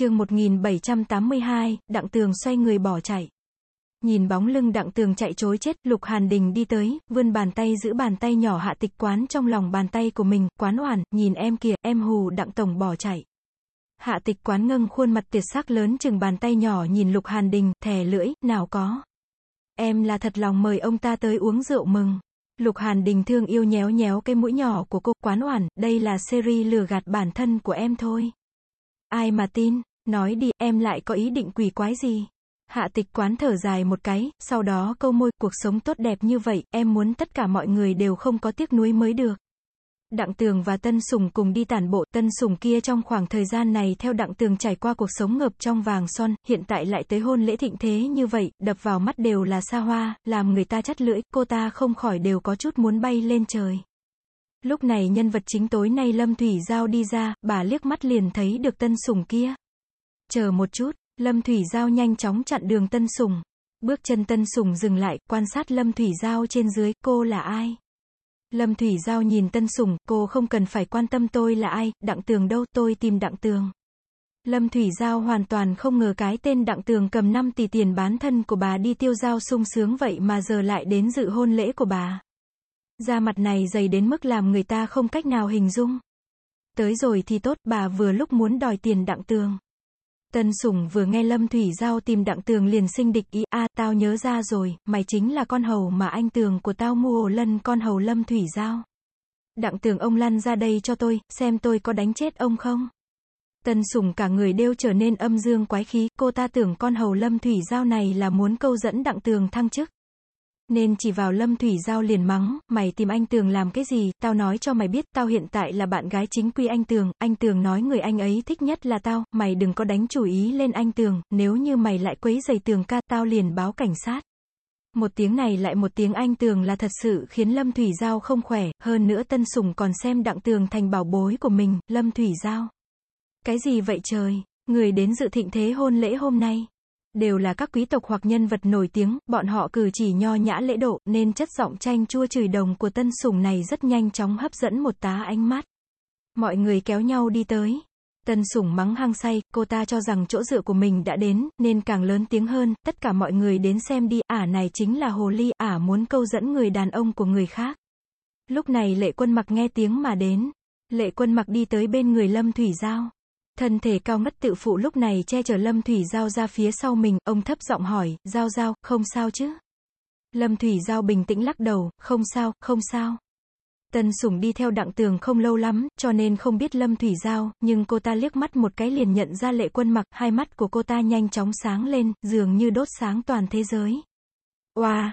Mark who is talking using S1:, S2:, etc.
S1: chương 1782, Đặng Tường xoay người bỏ chạy. Nhìn bóng lưng Đặng Tường chạy chối chết, Lục Hàn Đình đi tới, vươn bàn tay giữ bàn tay nhỏ hạ tịch quán trong lòng bàn tay của mình, quán oản, nhìn em kìa, em hù Đặng Tổng bỏ chạy. Hạ tịch quán ngâng khuôn mặt tiệt sắc lớn chừng bàn tay nhỏ nhìn Lục Hàn Đình, thè lưỡi, nào có. Em là thật lòng mời ông ta tới uống rượu mừng. Lục Hàn Đình thương yêu nhéo nhéo cái mũi nhỏ của cô, quán oản, đây là series lừa gạt bản thân của em thôi. Ai mà tin, nói đi, em lại có ý định quỷ quái gì? Hạ tịch quán thở dài một cái, sau đó câu môi, cuộc sống tốt đẹp như vậy, em muốn tất cả mọi người đều không có tiếc nuối mới được. Đặng Tường và Tân Sùng cùng đi tản bộ, Tân Sùng kia trong khoảng thời gian này theo Đặng Tường trải qua cuộc sống ngập trong vàng son, hiện tại lại tới hôn lễ thịnh thế như vậy, đập vào mắt đều là xa hoa, làm người ta chắt lưỡi, cô ta không khỏi đều có chút muốn bay lên trời. Lúc này nhân vật chính tối nay Lâm Thủy Giao đi ra, bà liếc mắt liền thấy được Tân Sùng kia. Chờ một chút, Lâm Thủy Giao nhanh chóng chặn đường Tân Sùng. Bước chân Tân Sùng dừng lại, quan sát Lâm Thủy Giao trên dưới, cô là ai? Lâm Thủy Giao nhìn Tân Sùng, cô không cần phải quan tâm tôi là ai, Đặng Tường đâu, tôi tìm Đặng Tường. Lâm Thủy Giao hoàn toàn không ngờ cái tên Đặng Tường cầm 5 tỷ tiền bán thân của bà đi tiêu giao sung sướng vậy mà giờ lại đến dự hôn lễ của bà. Da mặt này dày đến mức làm người ta không cách nào hình dung. Tới rồi thì tốt, bà vừa lúc muốn đòi tiền Đặng Tường. Tân Sủng vừa nghe Lâm Thủy Giao tìm Đặng Tường liền sinh địch ý, a tao nhớ ra rồi, mày chính là con hầu mà anh Tường của tao mua lân con hầu Lâm Thủy Giao. Đặng Tường ông lăn ra đây cho tôi, xem tôi có đánh chết ông không. Tân Sủng cả người đều trở nên âm dương quái khí, cô ta tưởng con hầu Lâm Thủy Giao này là muốn câu dẫn Đặng Tường thăng chức. Nên chỉ vào Lâm Thủy Giao liền mắng, mày tìm anh Tường làm cái gì, tao nói cho mày biết, tao hiện tại là bạn gái chính quy anh Tường, anh Tường nói người anh ấy thích nhất là tao, mày đừng có đánh chủ ý lên anh Tường, nếu như mày lại quấy giày Tường ca, tao liền báo cảnh sát. Một tiếng này lại một tiếng anh Tường là thật sự khiến Lâm Thủy Giao không khỏe, hơn nữa Tân Sùng còn xem Đặng Tường thành bảo bối của mình, Lâm Thủy Giao. Cái gì vậy trời, người đến dự thịnh thế hôn lễ hôm nay đều là các quý tộc hoặc nhân vật nổi tiếng, bọn họ cử chỉ nho nhã lễ độ, nên chất giọng chanh chua chửi đồng của tân sủng này rất nhanh chóng hấp dẫn một tá ánh mắt. Mọi người kéo nhau đi tới. Tân sủng mắng hăng say, cô ta cho rằng chỗ dựa của mình đã đến, nên càng lớn tiếng hơn, tất cả mọi người đến xem đi, ả này chính là hồ ly, ả muốn câu dẫn người đàn ông của người khác. Lúc này lệ quân mặc nghe tiếng mà đến. Lệ quân mặc đi tới bên người Lâm Thủy Giao. Thân thể cao ngất tự phụ lúc này che chở Lâm Thủy Giao ra phía sau mình, ông thấp giọng hỏi, Giao Giao, không sao chứ? Lâm Thủy Giao bình tĩnh lắc đầu, không sao, không sao. Tân Sủng đi theo đặng tường không lâu lắm, cho nên không biết Lâm Thủy Giao, nhưng cô ta liếc mắt một cái liền nhận ra lệ quân mặc, hai mắt của cô ta nhanh chóng sáng lên, dường như đốt sáng toàn thế giới. Wow!